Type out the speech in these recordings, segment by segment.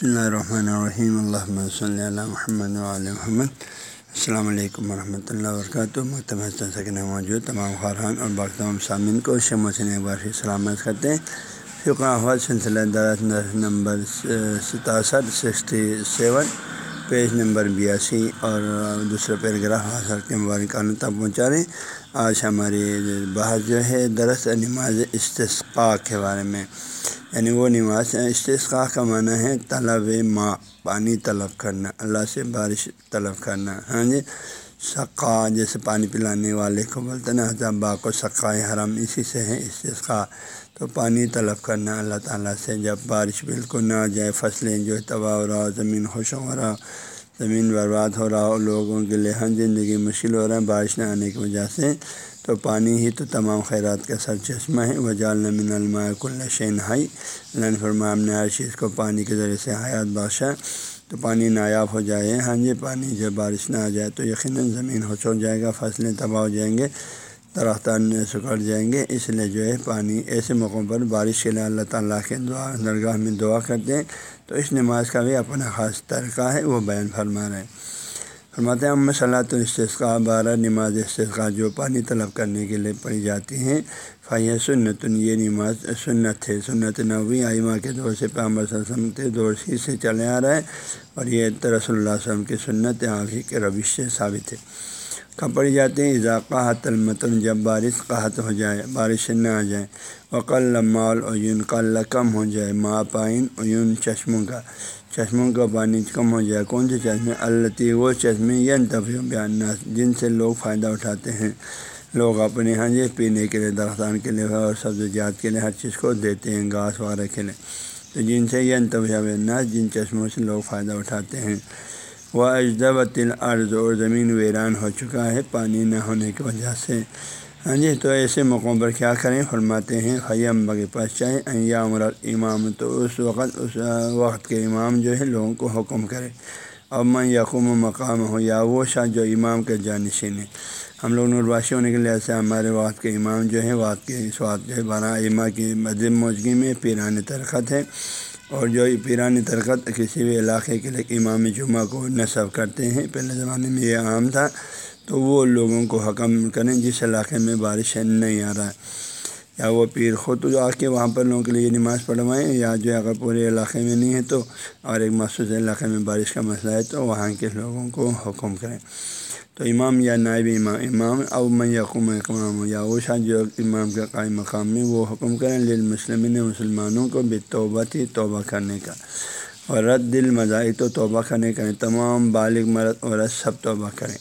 بسم اللہ الرحمن الرحیم اللہ صلی اللہ محمد علیہ محمد السلام علیکم ورحمۃ اللہ وبرکاتہ مکتب سکن موجود تمام خارحان اور باقی تمام سامعین کو شموسن ایک بار پھر سلامت کرتے ہیں فقہ احمد سلسلہ درس نمبر ستاسٹھ سکسٹی سیون پیج نمبر بیاسی اور دوسرا پیراگراف حاصل کے مبارکانوں تک پہنچا رہے ہیں آج ہماری بحث جو ہے درس نماز استثقاء کے بارے میں یعنی وہ نماز استثقاء کا معنی ہے طلب ماں پانی طلب کرنا، اللہ سے بارش طلب کرنا ہاں جی؟ سقا، جیسے پانی پلانے والے کو بولتے نا با کو سقائے حرم اسی سے ہے استثقاء تو پانی طلب کرنا اللہ تعالیٰ سے، جب بارش بالکل نہ جائے، فصلیں جو تباہ ہو رہا ہو زمین خوش ہو رہا زمین برباد ہو رہا ہو، لوگوں کے لیے ہر زندگی مشکل ہو رہا ہے، بارش نہ آنے کی وجہ سے۔ تو پانی ہی تو تمام خیرات کا سر چشمہ ہے وجال نمن الماء کل شین ہائی اللہ فرما ہم نے ہر چیز کو پانی کے ذریعے سے حیات بادشاہ تو پانی نایاب ہو جائے۔ ہاں جی پانی جب بارش نہ آ جائے تو یقیناً زمین ہو چھوڑ جائے گا، فصلیں تباہ ہو جائیں گے۔ درختان سکڑ جائیں گے۔ اس لیے جو ہے پانی، ایسے موقعوں پر بارش کے لیے اللہ تعالیٰ کے دعا، درگاہ میں دعا کرتے ہیں۔ تو اس نماز کا بھی اپنا خاص طریقہ ہے، وہ بیان فرما رہے ہیں۔ فرماتے ہیں ہم صلاحت الاستقاء بارہ نماز استثقاء جو پانی طلب کرنے کے لیے پڑھی جاتی ہیں۔ فیہ سنت یہ نماز سنت ہے۔ سنت نوی آئمہ کے دور سے پیامبر وسلم کے دور ہی سے چلے آ رہا ہے۔ اور یہ رسول اللہ علیہ وسلم کی سنت آپ ہی کے روش سے ثابت ہے۔ کب پڑھی جاتی ہیں اضافہ حت المتن جب بارش قحط ہو جائے، بارش نہ آ جائے۔ وقل مال عیون، قل کم ہو جائے ماں پائن عیون، چشموں کا چشموں کا پانی کم ہو جائے۔ کون سے چشمے؟ التی، وہ چشمے یا انتفیوں بیان جن سے لوگ فائدہ اٹھاتے ہیں۔ لوگ اپنے ہاں جی پینے کے لیے درختان کے لیے اور سبزیات کے لیے ہر چیز کو دیتے ہیں، گھاس وغیرہ کے لیے۔ تو جن سے یہ انتفیہ بیان جن چشموں سے لوگ فائدہ اٹھاتے ہیں۔ وہ اجدب تل عرض اور زمین ویران ہو چکا ہے، پانی نہ ہونے کی وجہ سے۔ ہاں جی تو ایسے موقعوں پر کیا کریں؟ فرماتے ہیں خیم بغ پاس چاہیں یا عمر امام تو اس وقت اس وقت کے امام جو ہے لوگوں کو حکم کرے اب میں یقوم و مقام ہو یا وہ شاہ جو امام کے جانشین ہے ہم لوگ نرباشی ہونے کے لحاظ سے ہمارے وقت کے امام جو ہے وقت کے، اس وقت جو ہے بارہ امہ کی مدم موجگی میں پیران ترخت ہے۔ اور جو پیران ترخت کسی بھی علاقے کے لیے امام جمعہ کو نصب کرتے ہیں، پہلے زمانے میں یہ عام تھا، تو وہ لوگوں کو حکم کریں جس علاقے میں بارش نہیں آ رہا ہے۔ یا وہ پیر خود جو آ کے وہاں پر لوگوں کے لیے نماز پڑھوائیں، یا جو اگر پورے علاقے میں نہیں ہے تو اور ایک مخصوص علاقے میں بارش کا مسئلہ ہے، تو وہاں کے لوگوں کو حکم کریں۔ تو امام یا نائب امام امام او میں یقوم اقمام یا وہ شاہ جو امام کے قائم مقام میں، وہ حکم کریں للمسلم مسلمانوں کو بے توبہ تھی توبہ کرنے کا۔ اور رد دل مذاہب تو توبہ کرنے کا تمام بالغ مرد، عورت سب توبہ کریں۔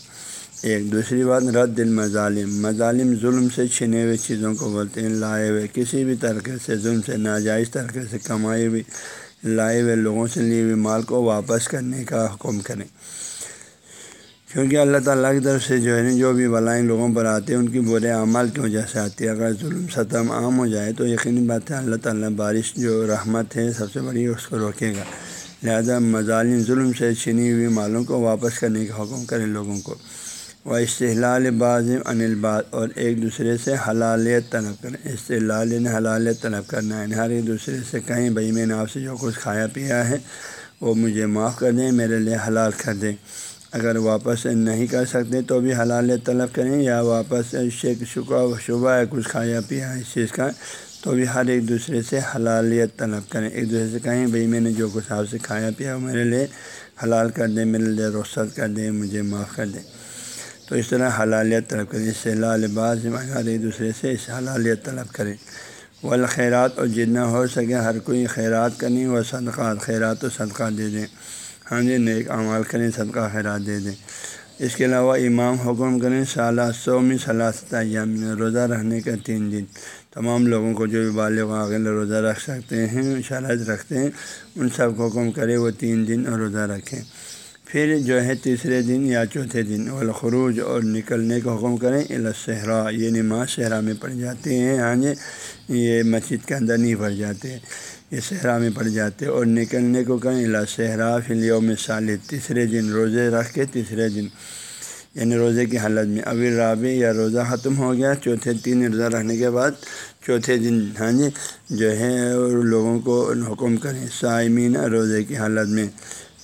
ایک دوسری بات، رد المظالم۔ مظالم ظلم سے چھنے ہوئے چیزوں کو بولتے ہیں، لائے ہوئے کسی بھی طریقے سے ظلم سے، ناجائز طریقے سے کمائے ہوئے، لائے ہوئے لوگوں سے لیے ہوئے مال کو واپس کرنے کا حکم کریں۔ کیونکہ اللہ تعالیٰ کی طرف سے جو ہے نا، جو بھی بلائیں لوگوں پر آتے ہیں، ان کی برے اعمال کی وجہ سے آتی ہے اگر ظلم، ستم عام ہو جائے تو یقینی بات ہے، اللہ تعالیٰ بارش جو رحمت ہے، سب سے بڑی، اس کو روکے گا۔ لہذا مظالم ظلم سے چھنی ہوئی مالوں کو واپس کرنے کا حکم کریں لوگوں کو۔ و استحلال بعض ان الباز اور ایک دوسرے سے حلالیت طلب کریں۔ استحلال یعنی نے حلالیت طلب کرنا ہے ہر ایک دوسرے سے کہیں، بھائی میں نے آپ سے جو کچھ کھایا، پیا ہے، وہ مجھے معاف کر دیں، میرے لیے حلال کر دیں۔ اگر واپس نہیں کر سکتے تو بھی حلالیت طلب کریں یا واپس شیک، شکا، شبہ ہے کچھ کھایا، پیا اس چیز کا، تو بھی ہر ایک دوسرے سے حلالیت طلب کریں۔ ایک دوسرے سے کہیں، بھائی، میں نے جو کچھ آپ سے کھایا، پیا، وہ میرے لیے حلال کر دیں، میرے لیے رخصت کر دیں، مجھے معاف کر دیں۔ تو اس طرح حلالیت طلب کریں۔ اس سے لال باز ہر ایک دوسرے سے اس حلالیت طلب کریں۔ والخیرات اور جتنا ہو سکے، ہر کوئی خیرات کریں، وہ صدقات، خیرات و صدقہ دے دیں۔ ہاں جی نیک اعمال کریں، صدقہ خیرات دے دیں۔ اس کے علاوہ امام حکم کریں، سالہ سومی صلاح ایام روزہ رہنے کا تین دن۔ تمام لوگوں کو جو بھی بالغ عاقل روزہ رکھ سکتے ہیں، شرائط رکھتے ہیں، ان سب کو حکم کرے وہ تین دن اور روزہ رکھیں۔ پھر جو ہے تیسرے دن یا چوتھے دن الخروج اور نکلنے کا حکم کریں۔ الصحرا، یہ نماز صحرا میں پڑھ جاتے ہیں ہاں جی یہ مسجد کے اندر نہیں پڑھ جاتے۔ یہ صحرا میں پڑھ جاتے اور نکلنے کو کہیں الا صحرا پھر یوم سال تیسرے دن روزے رکھ کے تیسرے دن یعنی روزے کی حالت میں۔ ابھی رابع یا روزہ ختم ہو گیا، چوتھے تین روزہ رکھنے کے بعد چوتھے دن ہاں جی جو ہے لوگوں کو حکم کریں۔ سائمین روزے کی حالت میں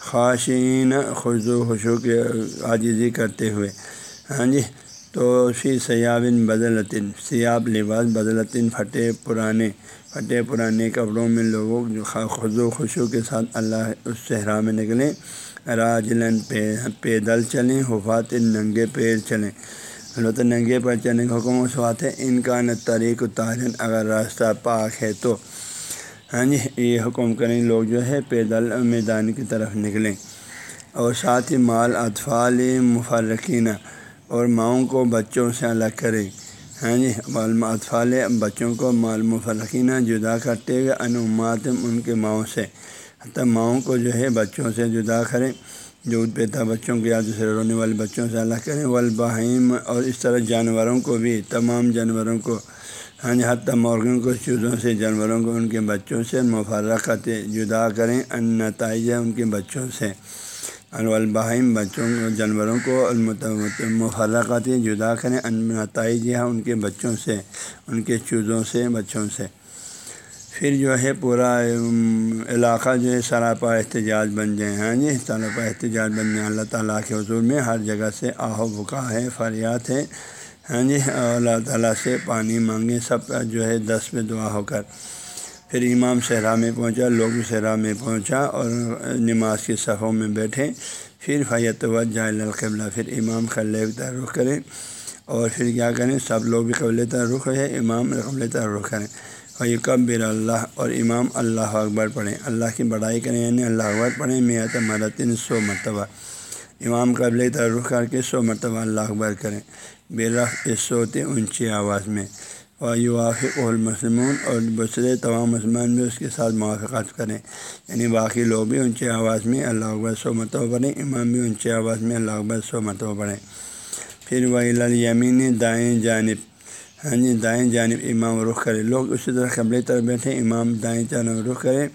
خاشین خوش و خوشو کے عاجزی کرتے ہوئے۔ ہاں جی تو فی سیابن بدلطن سیاب لباس بدلطن پھٹے پرانے پھٹے پرانے کپڑوں میں لوگوں جو خز و خوشو کے ساتھ اللہ اس صحرا میں نکلیں، راجلن پے پیدل چلیں حفاظ ننگے پیر چلیں۔ البتہ ننگے پر چلنے کا حکم اس بات ہے، ان کا نہ طریق تارن اگر راستہ پاک ہے تو۔ ہاں جی یہ حکم کریں لوگ جو ہے پیدل میدان کی طرف نکلیں۔ اور ساتھ ہی مال اطفال مفرقینہ اور ماؤں کو بچوں سے الگ کریں۔ ہاں جی مال اطفال بچوں کو مال مفرقینہ جدا کرتے ہوئے انعمات ان کے ماؤں سے۔ حتیٰ ماؤں کو جو ہے، بچوں سے جدا کریں۔ جو پیتا بچوں کو یا دوسرے رونے والے بچوں سے الگ کریں۔ والبہیم اور اس طرح جانوروں کو بھی، تمام جانوروں کو۔ ہاں جی حتیٰ مرغوں کو چیزوں سے، جانوروں کو ان کے بچوں سے مفرقت جدا کریں۔ ان نتائج ان کے بچوں سے۔ الباہم بچوں جانوروں کو مفرقت جدا کریں، ان نتائج ان کے بچوں سے، ان کے چوزوں سے، بچوں سے۔ پھر جو ہے پورا علاقہ جو ہے سراپا احتجاج بن جائیں ہاں جی سراپا احتجاج بن جائیں اللہ تعالیٰ کے حضور میں ہر جگہ سے آہ و بکا ہے فریات ہے۔ ہاں جی اللہ تعالیٰ سے پانی مانگیں سب جو ہے دس پہ دعا ہو کر۔ پھر امام صحرا میں پہنچا، لوگ بھی صحرا میں پہنچا اور نماز کی صفوں میں بیٹھے۔ پھر فیت وجہ القبلہ، پھر امام قبل تر رخ کریں اور پھر کیا کریں؟ سب لوگ بھی قبل رخ ہے امام قبل تر رخ کریں۔ کبر اللہ اور امام اللہ اکبر پڑھیں۔ اللہ کی بڑائی کریں یعنی اللہ اکبر پڑھیں میں مرتن سو مرتبہ۔ امام قبل تعارف کر کے سو مرتبہ اللہ اکبر کریں۔ بے رف سوتے اونچی آواز میں۔ اور یوافق المسلمون اور دوسرے تمام مسلمان بھی اس کے ساتھ موافقت کریں۔ یعنی باقی لوگ بھی اونچی آواز میں اللہ اکبر سو مرتبہ پڑھیں امام بھی اونچی آواز میں اللہ اکبر سو مرتبہ پڑھیں پھر وہ یمین دائیں جانب۔ ہاں جی دائیں جانب امام رخ کرے۔ لوگ اسی طرح قبل طرف بیٹھے، امام دائیں جانب رخ کرے۔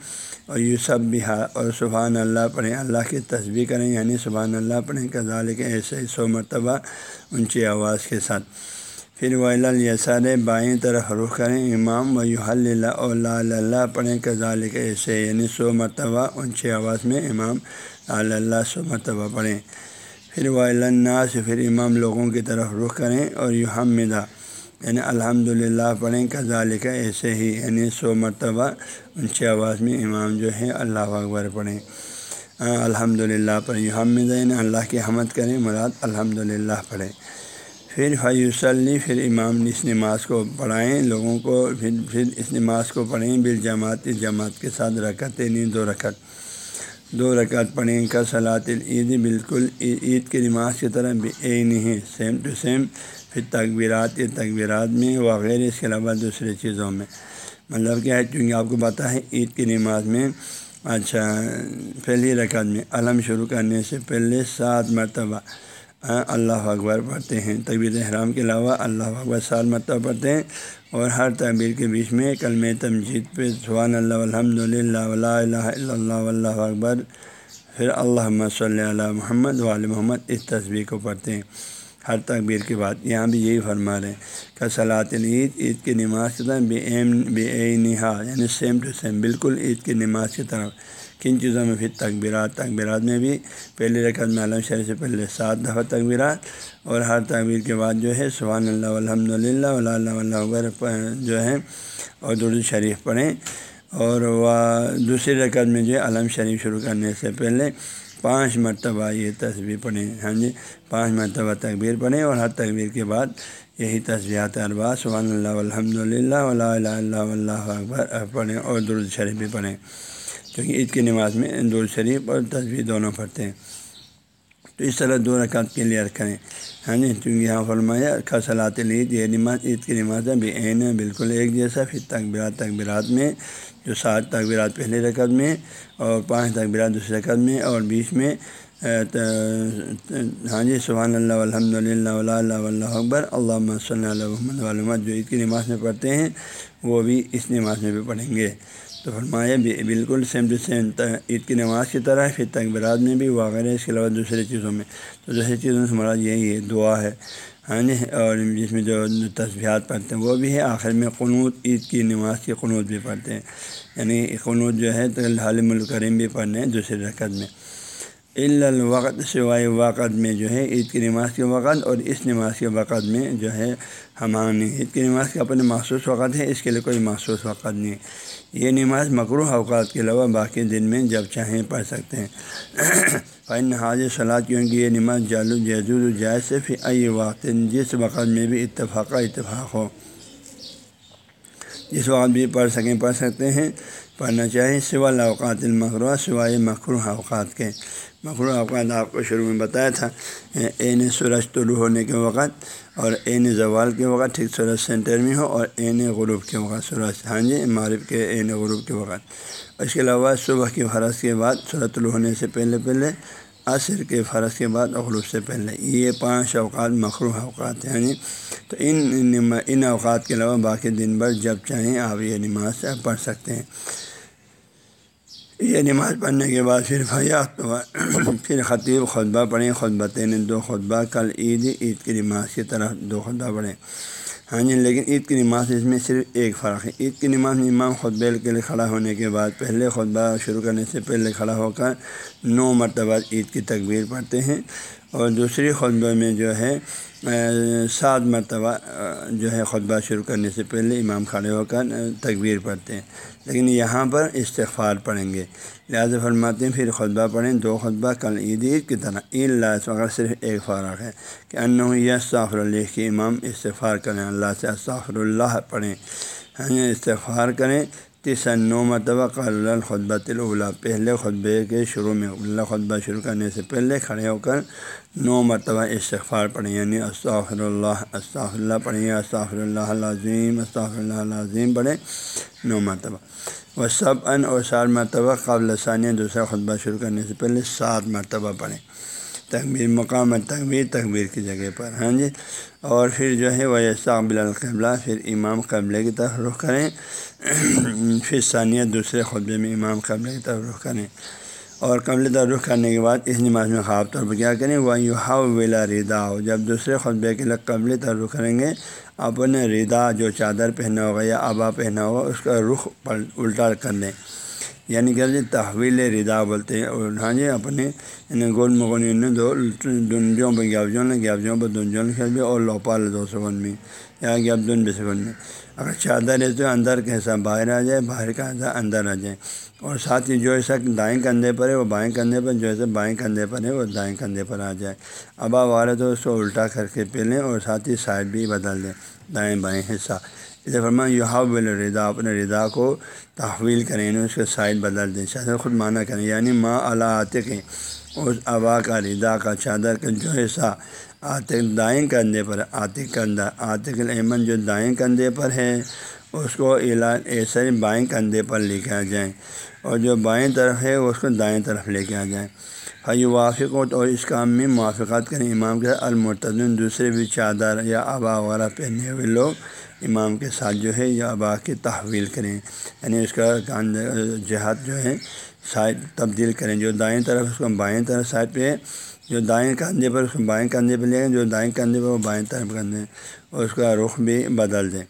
اور یوں سب بھی اور سبحان اللہ پڑھیں، اللہ کی تصویر کریں یعنی سبحان اللہ پڑھیں کزال کے ایسے ہی سو مرتبہ اونچی آواز کے ساتھ۔ پھر وہ یسار بائیں طرف رخ کریں امام و یو اللہ اللہ پڑھیں کزال کے ایسے یعنی سو مرتبہ اونچی آواز میں امام اللہ سو مرتبہ پڑھیں پھر وہ اللہ سے پھر امام لوگوں کی طرف رخ کریں اور یو حمدہ یعنی الحمد للہ پڑھیں کا ایسے ہی یعنی سو مرتبہ اونچی آواز میں امام جو ہے اللہ اکبر پڑھیں الحمد للہ پڑھیں حمد یعنی اللہ کی حمد کریں مراد الحمد للہ پڑھیں۔ پھر فیوسلی پھر امام اس نماز کو پڑھائیں، لوگوں کو پھر پھر اس نماز کو پڑھیں بال جماعت جماعت کے ساتھ رکھتے نہیں، دو رکعت دو رکعت پڑھیں کا صلاح عید بالکل عید کی نماز کی طرح بھی اے نہیں سیم ٹو سیم پھر تقبیرات کے تقبیرات میں وغیرہ اس کے علاوہ دوسری چیزوں میں۔ مطلب کیا ہے؟ چونکہ آپ کو پتہ ہے، عید کی نماز میں اچھا پہلی رکعت میں علم شروع کرنے سے پہلے سات مرتبہ اللہ اکبر پڑھتے ہیں۔ طبیعت احرام کے علاوہ اللہ اکبر سات مرتبہ پڑھتے ہیں اور ہر تعبیر کے بیچ میں کلم تمجید پہ سبحان اللہ الحمد للہ ولا الہ الا اللہ اللہ اکبر، پھر اللہ صلی اللہ محمد وال محمد اس تصویر کو پڑھتے ہیں۔ ہر تقبیر کے بعد یہاں بھی یہی فرما رہے ہیں کہ صلاح عید عید کی نماز کی طرح بے ایم بے اے نہا یعنی سیم ٹو سیم بالکل عید کی نماز کی طرف کن چیزوں میں پھر تقبیرات تقبیرات میں بھی پہلی رقط میں علم شریف سے پہلے سات دفعہ تقبیرات اور ہر تقبیر کے بعد جو ہے سبحان اللہ الحمد للہ اللہ جو ہے اور درد شریف پڑھیں اور وہ دوسری رقط میں جو ہے علم شریف شروع کرنے سے پہلے پانچ مرتبہ یہ تصویر پڑھیں ہاں جی پانچ مرتبہ تقبیر پڑھیں اور ہر تقبیر کے بعد یہی تصویرات اربا سبحان اللہ الحمد للہ ولا اللہ اللہ اکبر پڑھیں اور درد شریف بھی پڑھیں۔ کیونکہ عید کی نماز میں درد شریف اور تصویر دونوں پڑھتے ہیں۔ تو اس طرح دو رکعت کلیئر کریں۔ ہاں جی چونکہ یہاں فرمایا خصلاط عید یہ نماز عید کی نماز ہے بھی عین ہے، بالکل ایک جیسا۔ پھر تقبیرات تقبیرات میں جو سات تقبیرات پہلے رقط میں اور پانچ تقبیرات دوسرے رقط میں اور بیچ میں ہاں جی سبحان اللہ الحمد للہ اللہ اللہ اکبر اللہ صلی اللہ محمد علومت جو عید کی نماز میں پڑھتے ہیں، وہ بھی اس نماز میں بھی پڑھیں گے۔ تو فرمایا بھی بالکل سیم ٹو سیم عید کی نماز کی طرح، پھر تقبرات میں بھی وغیرہ اس کے علاوہ دوسری چیزوں میں۔ تو دوسری چیزوں سے مراد یہی ہے، دعا ہے۔ ہاں جی اور جس میں جو تصبیہات پڑھتے ہیں، وہ بھی ہے آخر میں قنوط عید کی نماز کی قنوط بھی پڑھتے ہیں۔ یعنی قنوط جو ہے، تو حالم الکریم بھی پڑھنے ہیں دوسری رقط میں۔ الوقت سوائے وقت میں جو ہے عید کی نماز کے وقت اور اس نماز کے وقت میں جو ہے ہمانی عید کی نماز کا اپنے مخصوص وقت ہے، اس کے لیے کوئی مخصوص وقت نہیں۔ یہ نماز مکرو اوقات کے علاوہ باقی دن میں جب چاہیں پڑھ سکتے ہیں۔ فن حاضر صلاح کیونکہ یہ نماز جالو جیز جائز سے ائی وقت، جس وقت میں بھی اتفاق اتفاق ہو۔ جس وقت بھی پڑھ سکیں، پڑھ سکتے ہیں۔ پڑھنا چاہیے سوا اوقات المقروع سوائے مخرو اوقات کے۔ مخرو اوقات آپ کو شروع میں بتایا تھا عین سورج طلوع ہونے کے وقت اور عین زوال کے وقت، ٹھیک سورج سینٹر میں ہو، اور عین غروب کے وقت، سورج ہاں جی معرف کے عین غروب کے وقت۔ اس کے علاوہ صبح کی فرض کے بعد، سورج طلوع ہونے سے پہلے پہلے، عصر کے فرض کے بعد غروب سے پہلے۔ یہ پانچ اوقات مخروع اوقات ہیں یعنی تو ان ان اوقات کے علاوہ باقی دن بھر جب چاہیں آپ یہ نماز پڑھ سکتے ہیں۔ یہ نماز پڑھنے کے بعد پھر فیات پھر خطیب خطبہ پڑھیں، خطبہ تین، دو خطبہ، کل عید عید کی نماز کی طرح دو خطبہ پڑھیں۔ ہاں جی لیکن عید کی نماز اس میں صرف ایک فرق ہے۔ عید کی نماز میں امام خطبے کے لیے کھڑا ہونے کے بعد پہلے خطبہ شروع کرنے سے پہلے کھڑا ہو کر نو مرتبہ عید کی تکبیر پڑھتے ہیں۔ اور دوسری خطبہ میں جو ہے سات مرتبہ جو ہے خطبہ شروع کرنے سے پہلے امام کھڑے ہو کر تکبیر پڑھتے ہیں۔ لیکن یہاں پر استغفار پڑھیں گے۔ لہٰذا فرماتے ہیں، پھر خطبہ پڑھیں۔ دو خطبہ کل عید عید کی طرح۔ عید اللہ وغیرہ صرف ایک فارغ ہے، کہ انّ یہ صافر اللہ کے امام استغفار کریں۔ اللہ سے صافر اللہ پڑھیں۔ ہاں، استغفار کریں۔ تیسرا نو مرتبہ قل الخطبہ طلع پہلے خطبے کے شروع میں اللہ خطبہ شروع کرنے سے پہلے کھڑے ہو کر نو مرتبہ استغفار پڑھیں یعنی استغفر اللہ استغفر اللہ پڑھیں، استغفر اللہ العظیم، استغفر اللہ عظیم پڑھیں نو مرتبہ. وہ سب ان اور سات مرتبہ قابل ثانیہ دوسرا خطبہ شروع کرنے سے پہلے سات مرتبہ پڑھیں۔ تقبیر مقام تقبیر تقبیر کی جگہ پر ہاں جی؟ اور پھر جو ہے وہ صابل القبلہ پھر امام قبلے کی طرف رخ کریں، پھر ثانیہ دوسرے خطبے میں امام قبلے کی طرف رخ کریں۔ اور قبل طرف رخ کرنے کے بعد اس نماز میں خواب طور پر کیا کریں وہ یو ہاؤ ولا ردا ہو جب دوسرے خطبے کے لیے قبل طرف رخ کریں گے، اپنے ردا جو چادر پہنا ہوگا یا آبا پہنا ہوگا، اس کا رخ الٹا کر لیں۔ یعنی کہ جی تحویل ردا بولتے ہیں اور ہاں جی اپنے یعنی گول مغن دو دنجوں پہ گیابجون گیابجوں پہ دنجون کھیل بھی اور لوپال دو سکون میں، یا گیاب دن بے سکون میں۔ اگر چادر ہے تو اندر کا حصہ باہر آ جائے، باہر کا حصہ اندر آ جائے۔ اور ساتھ ہی جو ایسا دائیں کندھے پر ہے، وہ بائیں کندھے پر، جو ایسا بائیں کندھے پر ہے، وہ دائیں کندھے پر آ جائے۔ اب آپ آ رہے تو اس کو الٹا کر کے پہ لیں اور ساتھ ہی سائڈ بھی بدل دیں، دائیں بائیں حصہ۔ اسے فرما یو رضا اپنے رضا کو تحویل کریں یعنی اس کے سائڈ بدل دیں۔ چادر خود معنی کریں۔ یعنی ماں اللہ عاطق اس ابا کا رضا کا چادر کا جو حصہ عاطق دائیں کندھے پر عاطق کندھا عاطق العمن جو دائیں کندھے پر ہے اس کو علاج ایسے بائیں کندھے پر لے کے آ جائیں۔ اور جو بائیں طرف ہے اس کو دائیں طرف لے کے آ جائیں۔ حی وافق ہو تو اس کام میں موافقت کریں۔ امام کے المرتدن دوسرے بھی چادر یا آبا وغیرہ پہنے ہوئے لوگ امام کے ساتھ جو ہے یا ابا کی تحویل کریں یعنی اس کا جہاد جو ہے سائڈ تبدیل کریں، جو دائیں طرف اس کو بائیں طرف سائڈ پہ، جو دائیں کندھے پر اس کو بائیں کندھے پہ لیں جو دائیں کندھے پر وہ بائیں طرف کر دیں اور اس کا رخ بھی بدل دیں۔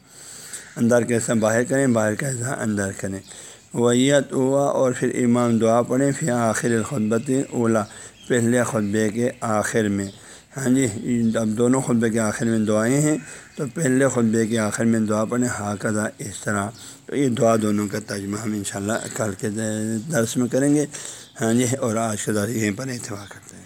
اندر کیسا باہر کریں، باہر کیسا اندر کریں۔ ویت ہوا اور پھر امام دعا پڑھیں پھر آخر الخطبت اولا، پہلے خطبے کے آخر میں۔ ہاں جی اب دونوں خطبے کے آخر میں دعائیں ہیں۔ تو پہلے خطبے کے آخر میں دعا پڑھیں۔ ہاکدہ اس طرح۔ تو یہ دعا دونوں کا ترجمہ ہم انشاءاللہ کل کے درس میں کریں گے۔ ہاں جی اور آج کے درس یہیں پر اتفاق کرتے ہیں۔